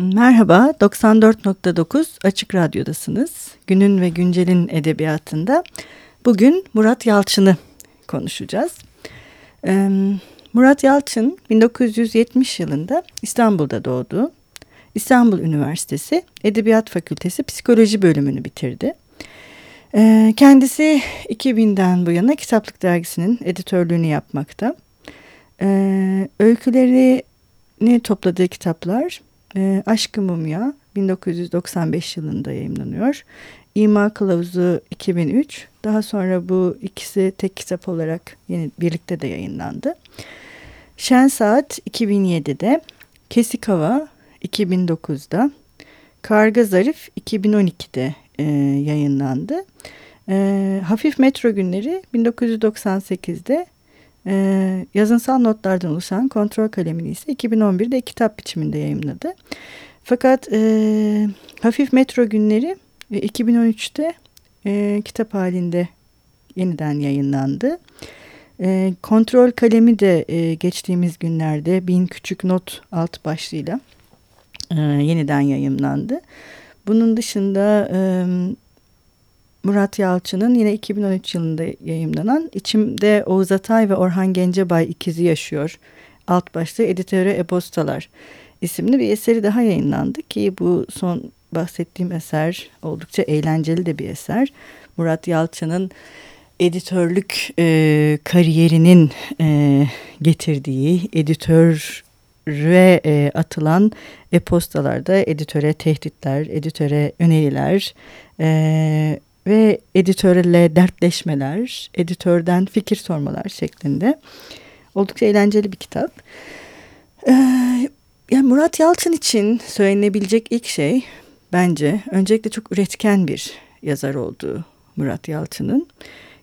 Merhaba, 94.9 Açık Radyo'dasınız. Günün ve Güncel'in edebiyatında bugün Murat Yalçın'ı konuşacağız. Murat Yalçın 1970 yılında İstanbul'da doğdu. İstanbul Üniversitesi Edebiyat Fakültesi Psikoloji bölümünü bitirdi. Kendisi 2000'den bu yana Kitaplık Dergisi'nin editörlüğünü yapmakta. Ee, öykülerini topladığı kitaplar e, Aşkı Mumya 1995 yılında yayınlanıyor. İma Kılavuzu 2003. Daha sonra bu ikisi tek kitap olarak yeni birlikte de yayınlandı. Şen Saat 2007'de, Kesik Hava 2009'da, Karga Zarif 2012'de e, yayınlandı. E, Hafif Metro Günleri 1998'de e, yazınsal notlardan oluşan kontrol kalemini ise 2011'de kitap biçiminde yayınladı. Fakat e, Hafif Metro Günleri 2013'te e, kitap halinde yeniden yayınlandı. E, kontrol kalemi de e, geçtiğimiz günlerde Bin Küçük Not alt başlığıyla e, yeniden yayınlandı. Bunun dışında e, Murat Yalçın'ın yine 2013 yılında yayımlanan İçimde Oğuz Atay ve Orhan Gencebay ikizi yaşıyor. Alt başlığı Editöre Epostalar isimli bir eseri daha yayınlandı ki bu son bahsettiğim eser oldukça eğlenceli de bir eser. Murat Yalçın'ın editörlük e, kariyerinin e, getirdiği editöre e, atılan e-postalarda editöre tehditler, editöre öneriler e, ve editörle dertleşmeler, editörden fikir sormalar şeklinde oldukça eğlenceli bir kitap. Ee, yani Murat Yalçın için söylenebilecek ilk şey bence öncelikle çok üretken bir yazar olduğu Murat Yalçın'ın.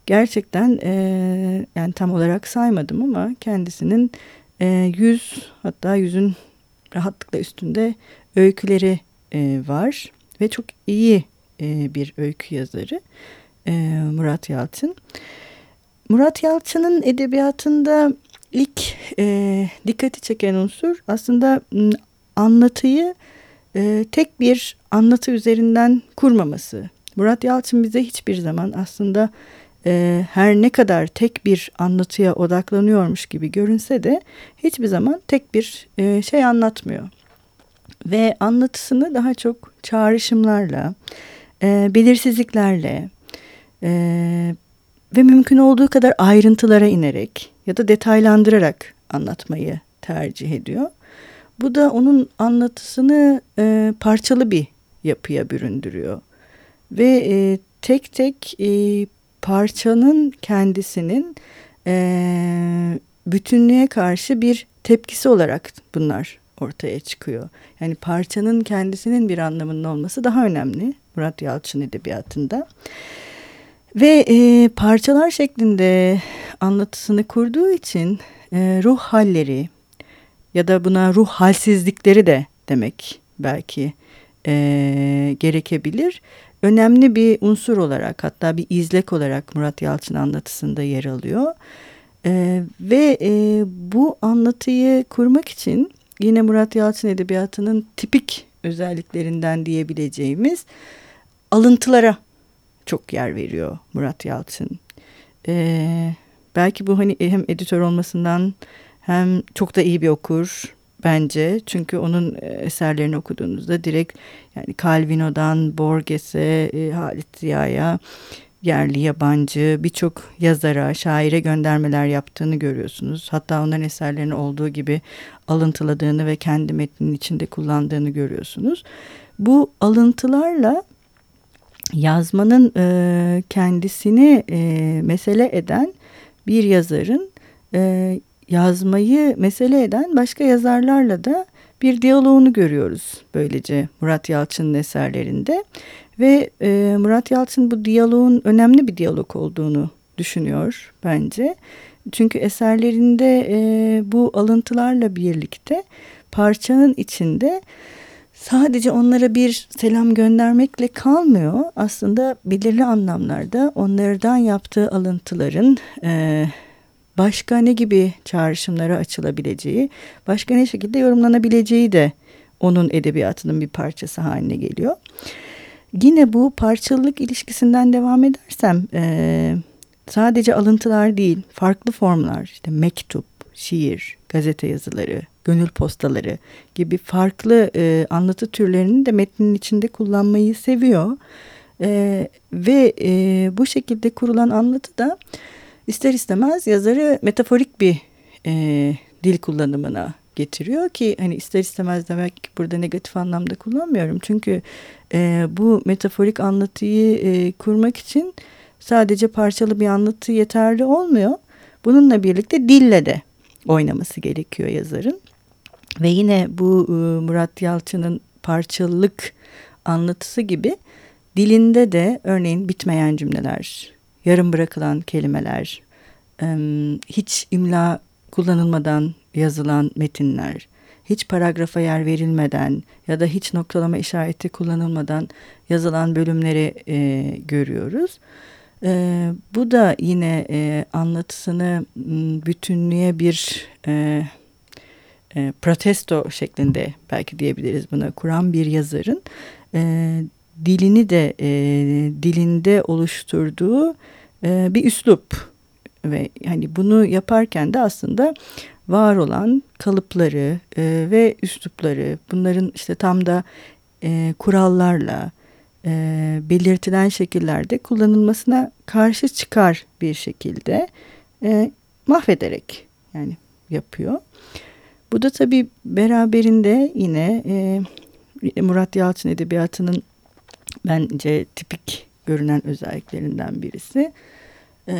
Gerçekten e, yani tam olarak saymadım ama kendisinin e, yüz hatta yüzün rahatlıkla üstünde öyküleri e, var ve çok iyi e, bir öykü yazarı e, Murat Yalçın. Murat Yalçın'ın edebiyatında ilk e, dikkati çeken unsur aslında anlatıyı tek bir anlatı üzerinden kurmaması. Murat Yalçın bize hiçbir zaman aslında her ne kadar tek bir anlatıya odaklanıyormuş gibi görünse de hiçbir zaman tek bir şey anlatmıyor. Ve anlatısını daha çok çağrışımlarla, e, belirsizliklerle e, ve mümkün olduğu kadar ayrıntılara inerek ya da detaylandırarak anlatmayı tercih ediyor. Bu da onun anlatısını e, parçalı bir yapıya büründürüyor. Ve e, tek tek e, parçanın kendisinin e, bütünlüğe karşı bir tepkisi olarak bunlar ortaya çıkıyor. Yani parçanın kendisinin bir anlamının olması daha önemli Murat Yalçın edebiyatında. Ve e, parçalar şeklinde anlatısını kurduğu için e, ruh halleri ya da buna ruh halsizlikleri de demek belki e, gerekebilir. Önemli bir unsur olarak hatta bir izlek olarak Murat Yalçın anlatısında yer alıyor. E, ve e, bu anlatıyı kurmak için yine Murat Yalçın edebiyatının tipik özelliklerinden diyebileceğimiz alıntılara çok yer veriyor Murat Yalçın. Ee, belki bu hani hem editör olmasından hem çok da iyi bir okur bence. Çünkü onun e, eserlerini okuduğunuzda direkt yani Calvino'dan Borges'e, e, Halit Ziya'ya yerli yabancı birçok yazara, şaire göndermeler yaptığını görüyorsunuz. Hatta onların eserlerini olduğu gibi alıntıladığını ve kendi metninin içinde kullandığını görüyorsunuz. Bu alıntılarla yazmanın e, kendisini e, mesele eden bir yazarın e, yazmayı mesele eden başka yazarlarla da bir diyaloğunu görüyoruz böylece Murat Yalçın'ın eserlerinde ve e, Murat Yalçın bu diyaloğun önemli bir diyalog olduğunu düşünüyor bence. Çünkü eserlerinde e, bu alıntılarla birlikte parçanın içinde sadece onlara bir selam göndermekle kalmıyor. Aslında belirli anlamlarda onlardan yaptığı alıntıların e, başka ne gibi çağrışımlara açılabileceği, başka ne şekilde yorumlanabileceği de onun edebiyatının bir parçası haline geliyor. Yine bu parçalılık ilişkisinden devam edersem e, sadece alıntılar değil farklı formlar işte mektup, şiir, gazete yazıları, gönül postaları gibi farklı e, anlatı türlerini de metnin içinde kullanmayı seviyor. E, ve e, bu şekilde kurulan anlatı da ister istemez yazarı metaforik bir e, dil kullanımına getiriyor ki hani ister istemez demek burada negatif anlamda kullanmıyorum. Çünkü e, bu metaforik anlatıyı e, kurmak için sadece parçalı bir anlatı yeterli olmuyor. Bununla birlikte dille de oynaması gerekiyor yazarın. Ve yine bu e, Murat Yalçın'ın parçalılık anlatısı gibi dilinde de örneğin bitmeyen cümleler, yarım bırakılan kelimeler, hiç imla kullanılmadan yazılan metinler, hiç paragrafa yer verilmeden ya da hiç noktalama işareti kullanılmadan yazılan bölümleri e, görüyoruz. E, bu da yine e, anlatısını bütünlüğe bir e, e, protesto şeklinde belki diyebiliriz buna kuran bir yazarın e, dilini de e, dilinde oluşturduğu e, bir üslup ve hani bunu yaparken de aslında var olan kalıpları e, ve üslupları bunların işte tam da e, kurallarla e, belirtilen şekillerde kullanılmasına karşı çıkar bir şekilde e, mahvederek yani yapıyor. Bu da tabii beraberinde yine e, Murat Yalçın Edebiyatı'nın bence tipik görünen özelliklerinden birisi. E,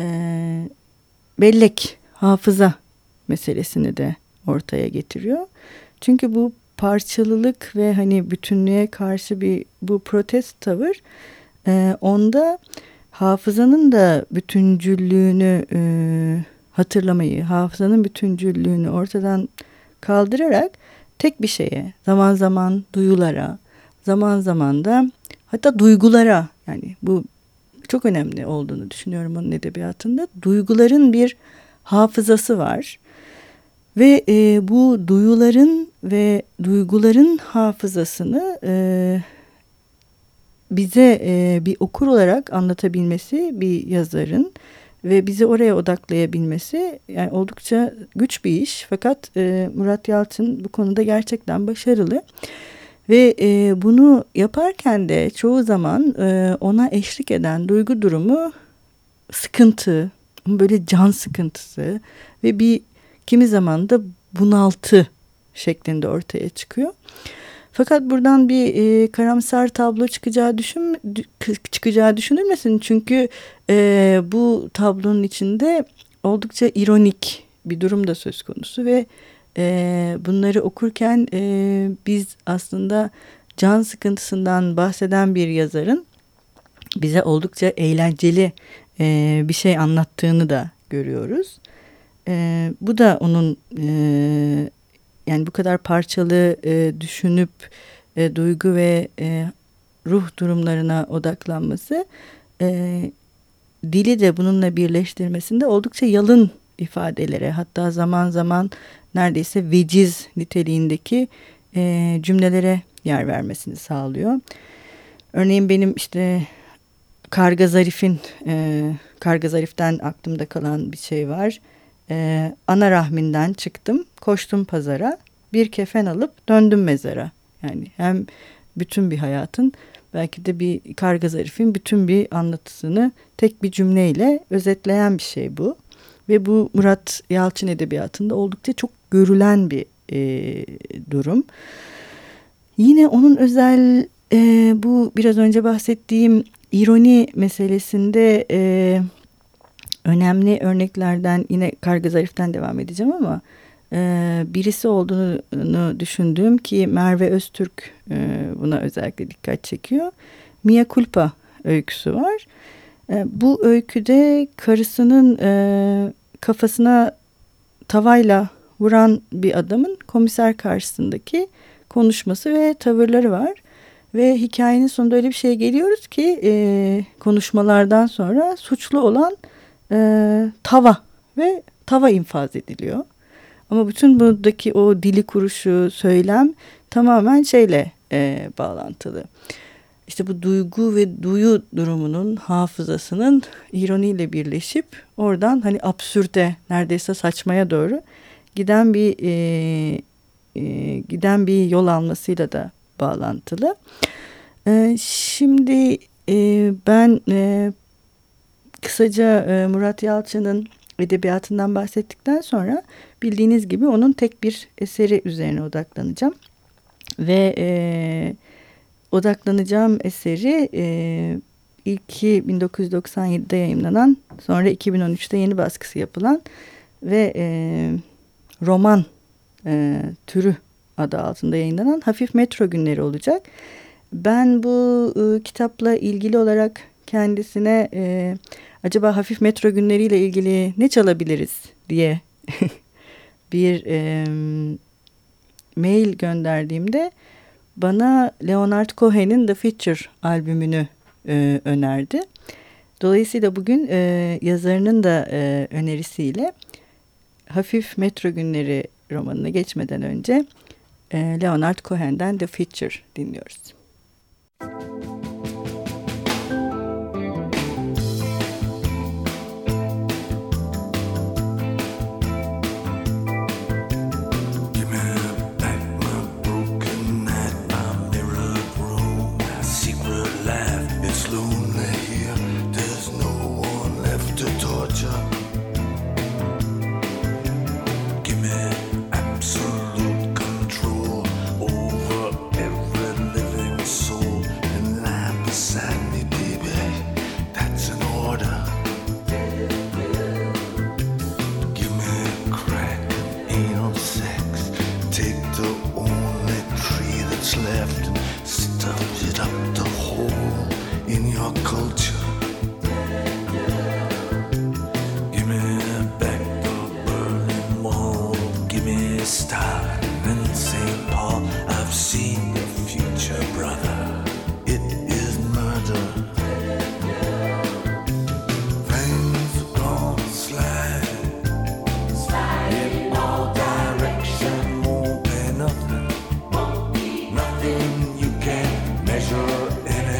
bellek, hafıza meselesini de ortaya getiriyor. Çünkü bu parçalılık ve hani bütünlüğe karşı bir bu protest tavır e, onda hafızanın da bütüncüllüğünü e, hatırlamayı, hafızanın bütüncüllüğünü ortadan kaldırarak tek bir şeye, zaman zaman duyulara, zaman zaman da hatta duygulara yani bu çok önemli olduğunu düşünüyorum onun edebiyatında. Duyguların bir hafızası var. Ve e, bu duyuların ve duyguların hafızasını e, bize e, bir okur olarak anlatabilmesi bir yazarın ve bizi oraya odaklayabilmesi yani oldukça güç bir iş. Fakat e, Murat Yalçın bu konuda gerçekten başarılı. Ve e, bunu yaparken de çoğu zaman e, ona eşlik eden duygu durumu sıkıntı, böyle can sıkıntısı ve bir kimi zaman da bunaltı şeklinde ortaya çıkıyor. Fakat buradan bir e, karamsar tablo çıkacağı düşün çıkacağı düşünülmesin çünkü e, bu tablonun içinde oldukça ironik bir durum da söz konusu ve e, bunları okurken e, biz aslında can sıkıntısından bahseden bir yazarın bize oldukça eğlenceli e, bir şey anlattığını da görüyoruz. E, bu da onun e, yani bu kadar parçalı e, düşünüp e, duygu ve e, ruh durumlarına odaklanması e, dili de bununla birleştirmesinde oldukça yalın ifadelere hatta zaman zaman neredeyse veciz niteliğindeki e, cümlelere yer vermesini sağlıyor. Örneğin benim işte Karga Zarif'in e, Karga Zarif'ten aklımda kalan bir şey var. E, ana rahminden çıktım, koştum pazara, bir kefen alıp döndüm mezara. Yani hem bütün bir hayatın belki de bir Karga Zarif'in bütün bir anlatısını tek bir cümleyle özetleyen bir şey bu. Ve bu Murat Yalçın edebiyatında oldukça çok görülen bir e, durum. Yine onun özel e, bu biraz önce bahsettiğim ironi meselesinde e, önemli örneklerden yine Karga Zarif'ten devam edeceğim ama e, birisi olduğunu düşündüğüm ki Merve Öztürk e, buna özellikle dikkat çekiyor. Mia Culpa öyküsü var. E, bu öyküde karısının e, kafasına tavayla vuran bir adamın komiser karşısındaki konuşması ve tavırları var. Ve hikayenin sonunda öyle bir şeye geliyoruz ki e, konuşmalardan sonra suçlu olan e, tava ve tava infaz ediliyor. Ama bütün buradaki o dili kuruşu, söylem tamamen şeyle e, bağlantılı. İşte bu duygu ve duyu durumunun hafızasının ironiyle birleşip oradan hani absürde neredeyse saçmaya doğru giden bir e, e, giden bir yol almasıyla da bağlantılı. E, şimdi e, ben e, kısaca e, Murat Yalçın'ın edebiyatından bahsettikten sonra bildiğiniz gibi onun tek bir eseri üzerine odaklanacağım. Ve e, odaklanacağım eseri e, ilki 1997'de yayınlanan sonra 2013'te yeni baskısı yapılan ve e, roman e, türü adı altında yayınlanan Hafif Metro Günleri olacak. Ben bu e, kitapla ilgili olarak kendisine e, acaba hafif metro günleriyle ilgili ne çalabiliriz diye bir e, mail gönderdiğimde bana Leonard Cohen'in The Future albümünü e, önerdi. Dolayısıyla bugün e, yazarının da e, önerisiyle Hafif Metro Günleri romanına geçmeden önce e, Leonard Cohen'den The Future dinliyoruz. and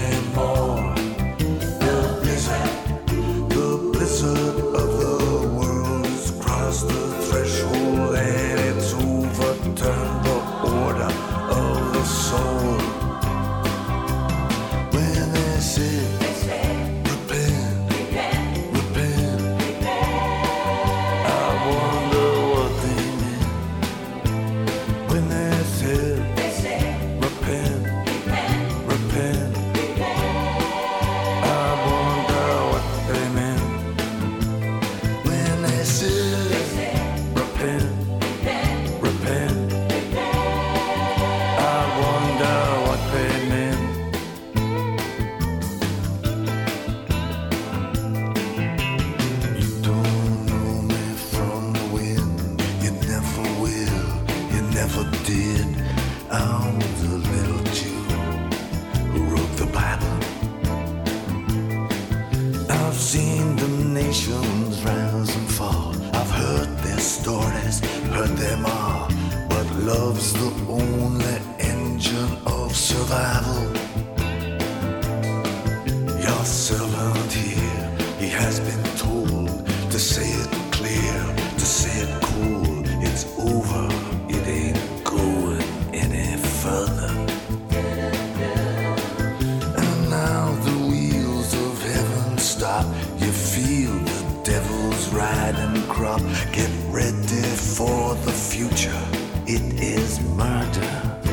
feel the devil's riding crop. Get ready for the future. It is murder.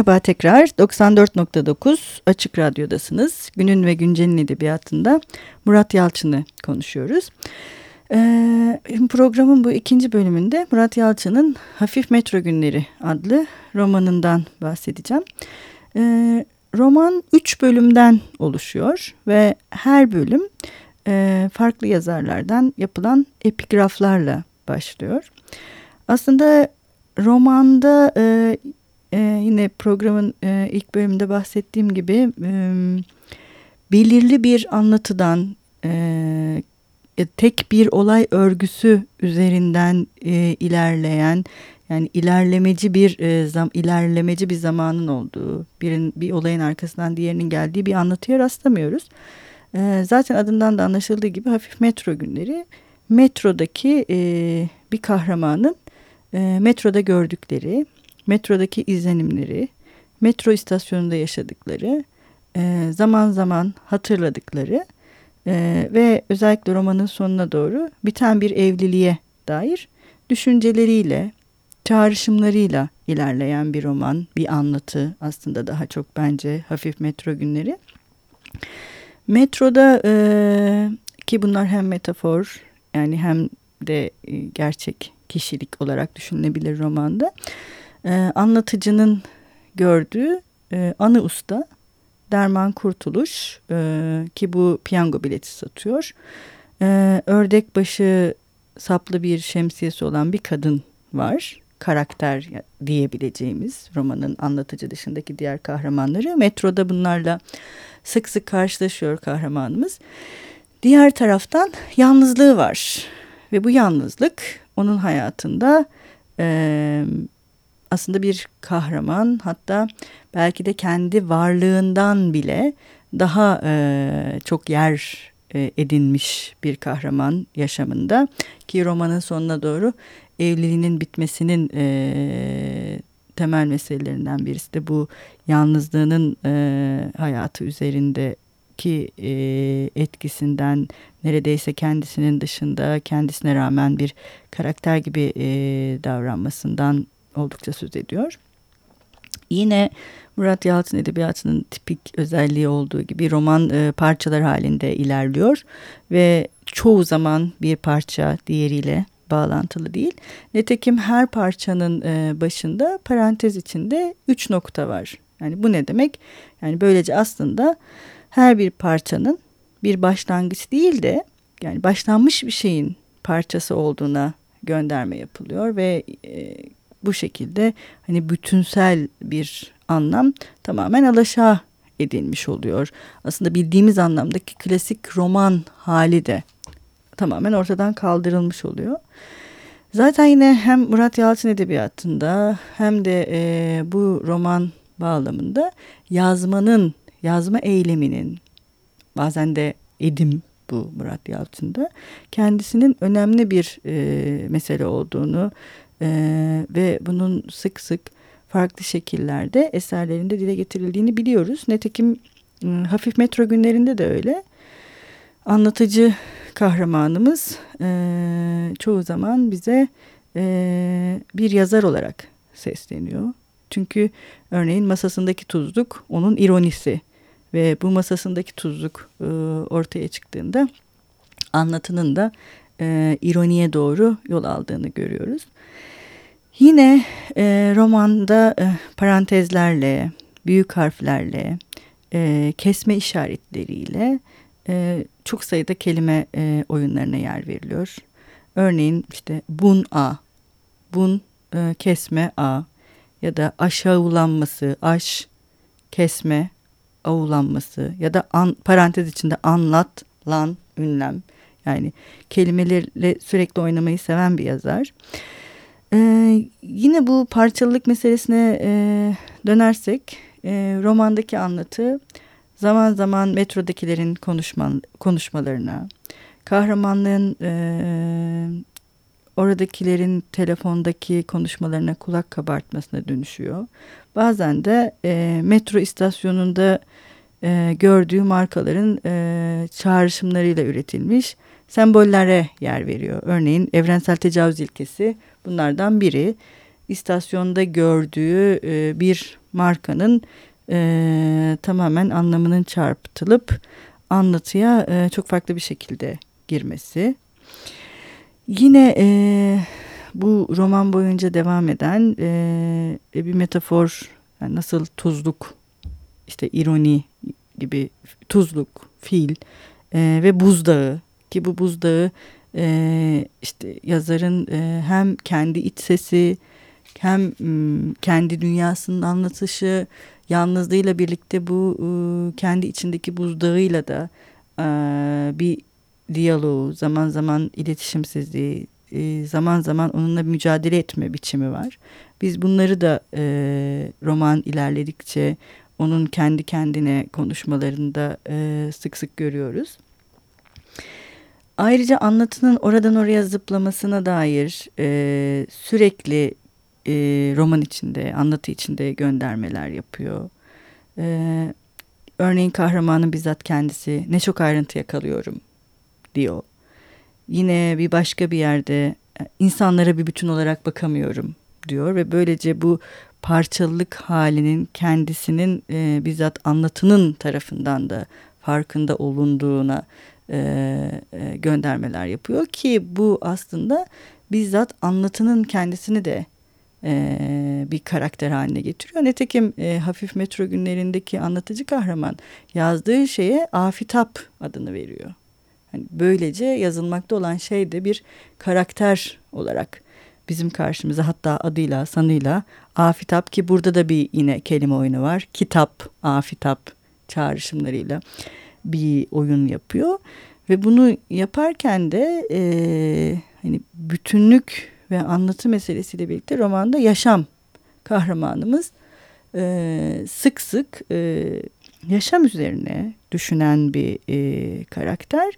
Merhaba tekrar 94.9 Açık Radyo'dasınız. Günün ve Güncel'in edebiyatında Murat Yalçın'ı konuşuyoruz. Ee, programın bu ikinci bölümünde Murat Yalçın'ın Hafif Metro Günleri adlı romanından bahsedeceğim. Ee, roman üç bölümden oluşuyor ve her bölüm e, farklı yazarlardan yapılan epigraflarla başlıyor. Aslında romanda e, e, yine programın e, ilk bölümünde bahsettiğim gibi e, belirli bir anlatıdan e, tek bir olay örgüsü üzerinden e, ilerleyen yani ilerlemeci bir e, zam ilerlemeci bir zamanın olduğu birin bir olayın arkasından diğerinin geldiği bir anlatıya rastlamıyoruz. E, zaten adından da anlaşıldığı gibi hafif metro günleri metrodaki e, bir kahramanın e, metroda gördükleri metrodaki izlenimleri, metro istasyonunda yaşadıkları, e, zaman zaman hatırladıkları e, ve özellikle romanın sonuna doğru biten bir evliliğe dair düşünceleriyle, çağrışımlarıyla ilerleyen bir roman, bir anlatı aslında daha çok bence hafif metro günleri. Metroda e, ki bunlar hem metafor yani hem de e, gerçek kişilik olarak düşünülebilir romanda e, anlatıcının gördüğü e, anı usta Derman Kurtuluş e, ki bu piyango bileti satıyor. E, ördek başı saplı bir şemsiyesi olan bir kadın var. Karakter diyebileceğimiz romanın anlatıcı dışındaki diğer kahramanları. Metroda bunlarla sık sık karşılaşıyor kahramanımız. Diğer taraftan yalnızlığı var. Ve bu yalnızlık onun hayatında e, aslında bir kahraman. Hatta belki de kendi varlığından bile daha e, çok yer e, edinmiş bir kahraman yaşamında. Ki romanın sonuna doğru evliliğinin bitmesinin e, temel meselelerinden birisi de bu yalnızlığının e, hayatı üzerindeki e, etkisinden neredeyse kendisinin dışında kendisine rağmen bir karakter gibi e, davranmasından oldukça söz ediyor. Yine Murat Yalçın Edebiyatı'nın tipik özelliği olduğu gibi roman e, parçalar halinde ilerliyor ve çoğu zaman bir parça diğeriyle bağlantılı değil. Nitekim her parçanın e, başında parantez içinde üç nokta var. Yani bu ne demek? Yani böylece aslında her bir parçanın bir başlangıç değil de yani başlanmış bir şeyin parçası olduğuna gönderme yapılıyor ve e, bu şekilde hani bütünsel bir anlam tamamen alaşağı edilmiş oluyor. Aslında bildiğimiz anlamdaki klasik roman hali de tamamen ortadan kaldırılmış oluyor. Zaten yine hem Murat Yalçın Edebiyatı'nda hem de e, bu roman bağlamında yazmanın, yazma eyleminin bazen de edim bu Murat Yalçın'da kendisinin önemli bir e, mesele olduğunu ee, ve bunun sık sık farklı şekillerde eserlerinde dile getirildiğini biliyoruz. Netekim ıı, hafif metro günlerinde de öyle. Anlatıcı kahramanımız e, çoğu zaman bize e, bir yazar olarak sesleniyor. Çünkü örneğin masasındaki tuzluk onun ironisi ve bu masasındaki tuzluk e, ortaya çıktığında anlatının da e, ironiye doğru yol aldığını görüyoruz. Yine e, romanda e, parantezlerle, büyük harflerle, e, kesme işaretleriyle e, çok sayıda kelime e, oyunlarına yer veriliyor. Örneğin işte bun a, bun e, kesme a ya da aşağılanması, aş, kesme, avulanması ya da an, parantez içinde anlat, lan, ünlem. Yani kelimelerle sürekli oynamayı seven bir yazar. Ee, yine bu parçalılık meselesine e, dönersek e, romandaki anlatı zaman zaman metrodakilerin konuşma, konuşmalarına, kahramanlığın e, oradakilerin telefondaki konuşmalarına kulak kabartmasına dönüşüyor. Bazen de e, metro istasyonunda e, gördüğü markaların e, çağrışımlarıyla üretilmiş sembollere yer veriyor. Örneğin evrensel tecavüz ilkesi bunlardan biri. İstasyonda gördüğü e, bir markanın e, tamamen anlamının çarpıtılıp anlatıya e, çok farklı bir şekilde girmesi. Yine e, bu roman boyunca devam eden e, bir metafor yani nasıl tuzluk işte ironi gibi tuzluk, fil e, ve buzdağı ki bu buzdağı e, işte yazarın e, hem kendi iç sesi hem kendi dünyasının anlatışı yalnızlığıyla birlikte bu e, kendi içindeki buzdağıyla da bir diyaloğu zaman zaman iletişimsizliği zaman zaman onunla mücadele etme biçimi var. Biz bunları da roman ilerledikçe onun kendi kendine konuşmalarında sık sık görüyoruz. Ayrıca anlatının oradan oraya zıplamasına dair e, sürekli e, roman içinde, anlatı içinde göndermeler yapıyor. E, örneğin kahramanın bizzat kendisi ne çok ayrıntı yakalıyorum diyor. Yine bir başka bir yerde e, insanlara bir bütün olarak bakamıyorum diyor ve böylece bu parçalılık halinin kendisinin e, bizzat anlatının tarafından da farkında olunduğuna e, e, göndermeler yapıyor ki bu aslında bizzat anlatının kendisini de e, bir karakter haline getiriyor. Nitekim e, hafif metro günlerindeki anlatıcı kahraman yazdığı şeye afitap adını veriyor. Hani böylece yazılmakta olan şey de bir karakter olarak bizim karşımıza hatta adıyla sanıyla afitap ki burada da bir yine kelime oyunu var. Kitap, afitap çağrışımlarıyla bir oyun yapıyor. Ve bunu yaparken de e, hani bütünlük ve anlatı meselesiyle birlikte romanda yaşam kahramanımız e, sık sık e, yaşam üzerine düşünen bir e, karakter.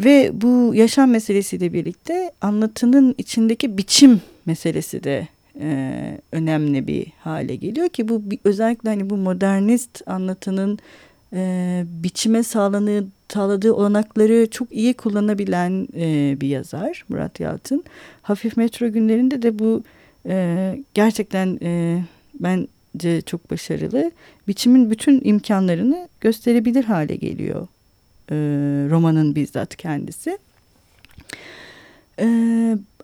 Ve bu yaşam meselesiyle birlikte anlatının içindeki biçim meselesi de e, önemli bir hale geliyor ki bu özellikle hani bu modernist anlatının e, biçime sağlanığı, sağladığı olanakları çok iyi kullanabilen e, bir yazar Murat Yalçın. Hafif Metro günlerinde de bu e, gerçekten e, bence çok başarılı. Biçimin bütün imkanlarını gösterebilir hale geliyor e, romanın bizzat kendisi. E,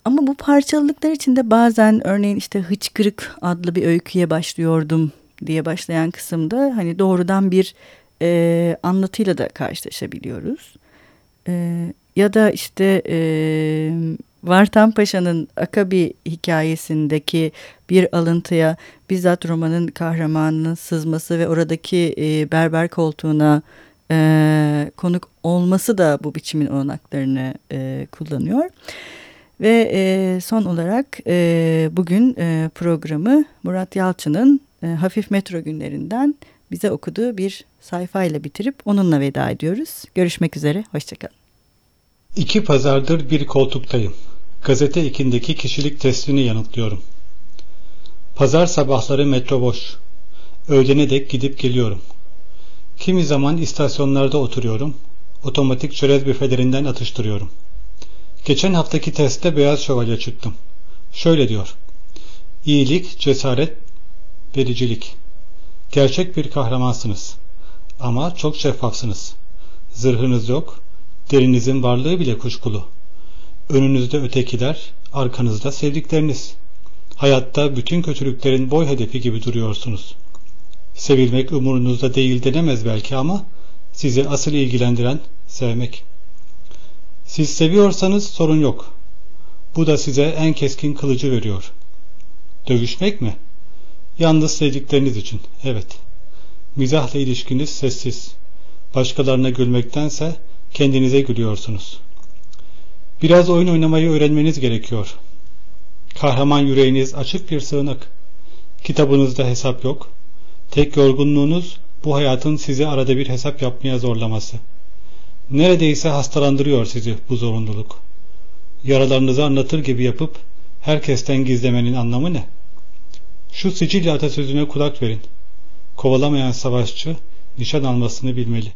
ama bu parçalılıklar içinde bazen örneğin işte Hıçkırık adlı bir öyküye başlıyordum diye başlayan kısımda hani doğrudan bir e, anlatıyla da karşılaşabiliyoruz. E, ya da işte e, Vartan Paşa'nın Akabi hikayesindeki bir alıntıya bizzat romanın kahramanının sızması ve oradaki e, berber koltuğuna e, konuk olması da bu biçimin olanaklarını e, kullanıyor. Ve e, son olarak e, bugün e, programı Murat Yalçın'ın e, Hafif Metro günlerinden bize okuduğu bir sayfayla bitirip onunla veda ediyoruz. Görüşmek üzere, hoşçakalın. İki pazardır bir koltuktayım. Gazete ikindeki kişilik testini yanıtlıyorum. Pazar sabahları metro boş. Öğlene dek gidip geliyorum. Kimi zaman istasyonlarda oturuyorum. Otomatik çerez büfelerinden atıştırıyorum. Geçen haftaki testte beyaz şövalye çıktım. Şöyle diyor. İyilik, cesaret, vericilik. Gerçek bir kahramansınız. Ama çok şeffafsınız. Zırhınız yok, derinizin varlığı bile kuşkulu. Önünüzde ötekiler, arkanızda sevdikleriniz. Hayatta bütün kötülüklerin boy hedefi gibi duruyorsunuz. Sevilmek umurunuzda değil denemez belki ama sizi asıl ilgilendiren sevmek. Siz seviyorsanız sorun yok. Bu da size en keskin kılıcı veriyor. Dövüşmek mi? Yalnız sevdikleriniz için, evet. Mizahla ilişkiniz sessiz. Başkalarına gülmektense kendinize gülüyorsunuz. Biraz oyun oynamayı öğrenmeniz gerekiyor. Kahraman yüreğiniz açık bir sığınak. Kitabınızda hesap yok. Tek yorgunluğunuz bu hayatın sizi arada bir hesap yapmaya zorlaması. Neredeyse hastalandırıyor sizi bu zorunluluk. Yaralarınızı anlatır gibi yapıp herkesten gizlemenin anlamı ne? Şu Sicilya atasözüne kulak verin. Kovalamayan savaşçı nişan almasını bilmeli.